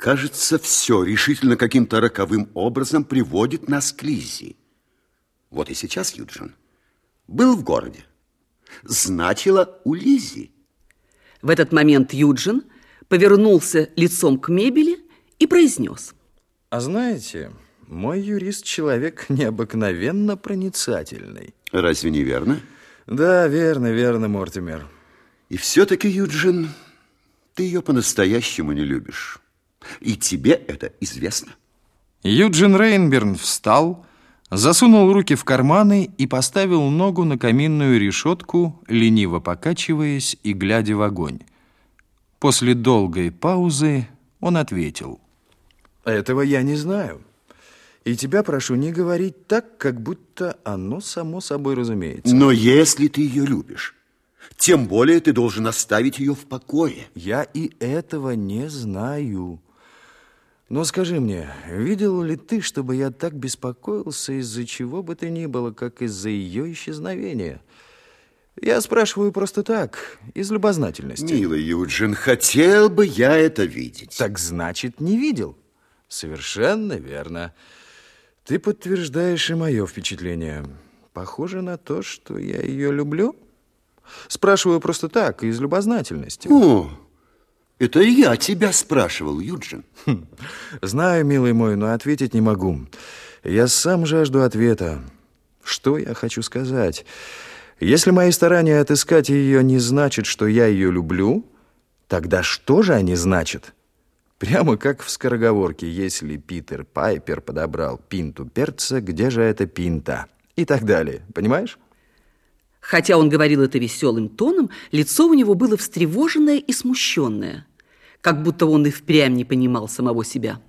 Кажется, все решительно каким-то роковым образом приводит нас к Лизе. Вот и сейчас Юджин был в городе. Значило у Лизи. В этот момент Юджин повернулся лицом к мебели и произнес. А знаете, мой юрист человек необыкновенно проницательный. Разве не верно? Да, верно, верно, Мортимер. И все-таки, Юджин, ты ее по-настоящему не любишь. И тебе это известно. Юджин Рейнберн встал, засунул руки в карманы и поставил ногу на каминную решетку, лениво покачиваясь и глядя в огонь. После долгой паузы он ответил. «Этого я не знаю. И тебя прошу не говорить так, как будто оно само собой разумеется». Но если ты ее любишь, тем более ты должен оставить ее в покое. Я и этого не знаю. Но скажи мне, видел ли ты, чтобы я так беспокоился из-за чего бы то ни было, как из-за ее исчезновения? Я спрашиваю просто так, из любознательности. Милый Юджин, хотел бы я это видеть. Так значит, не видел? Совершенно верно. Ты подтверждаешь и мое впечатление. Похоже на то, что я ее люблю. Спрашиваю просто так, из любознательности. О, это я тебя спрашивал, Юджин. Хм. Знаю, милый мой, но ответить не могу. Я сам жажду ответа. Что я хочу сказать? Если мои старания отыскать ее не значит, что я ее люблю, тогда что же они значат? Прямо как в скороговорке, если Питер Пайпер подобрал пинту перца, где же эта пинта? И так далее. Понимаешь? Хотя он говорил это веселым тоном, лицо у него было встревоженное и смущенное как будто он и впрямь не понимал самого себя.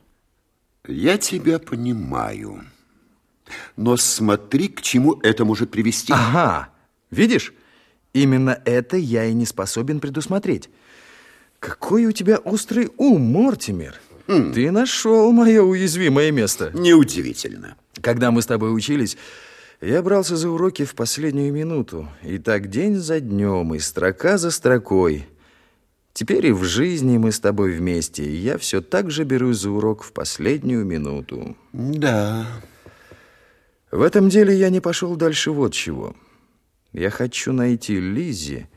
Я тебя понимаю. Но смотри, к чему это может привести. Ага, видишь? Именно это я и не способен предусмотреть. Какой у тебя острый ум, Мортимер. Хм. Ты нашел мое уязвимое место. Неудивительно. Когда мы с тобой учились, я брался за уроки в последнюю минуту. И так день за днем, и строка за строкой – Теперь и в жизни мы с тобой вместе, и я все так же берусь за урок в последнюю минуту. Да. В этом деле я не пошел дальше вот чего. Я хочу найти Лизи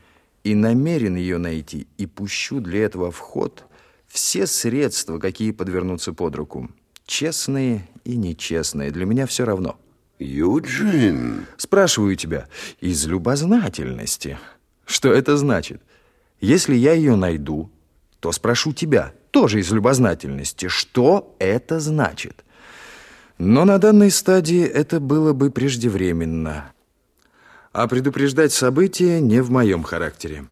и намерен ее найти, и пущу для этого в ход все средства, какие подвернутся под руку. Честные и нечестные, для меня все равно. Юджин? Спрашиваю тебя из любознательности. Что это значит? — если я ее найду, то спрошу тебя, тоже из любознательности, что это значит. Но на данной стадии это было бы преждевременно. А предупреждать события не в моем характере.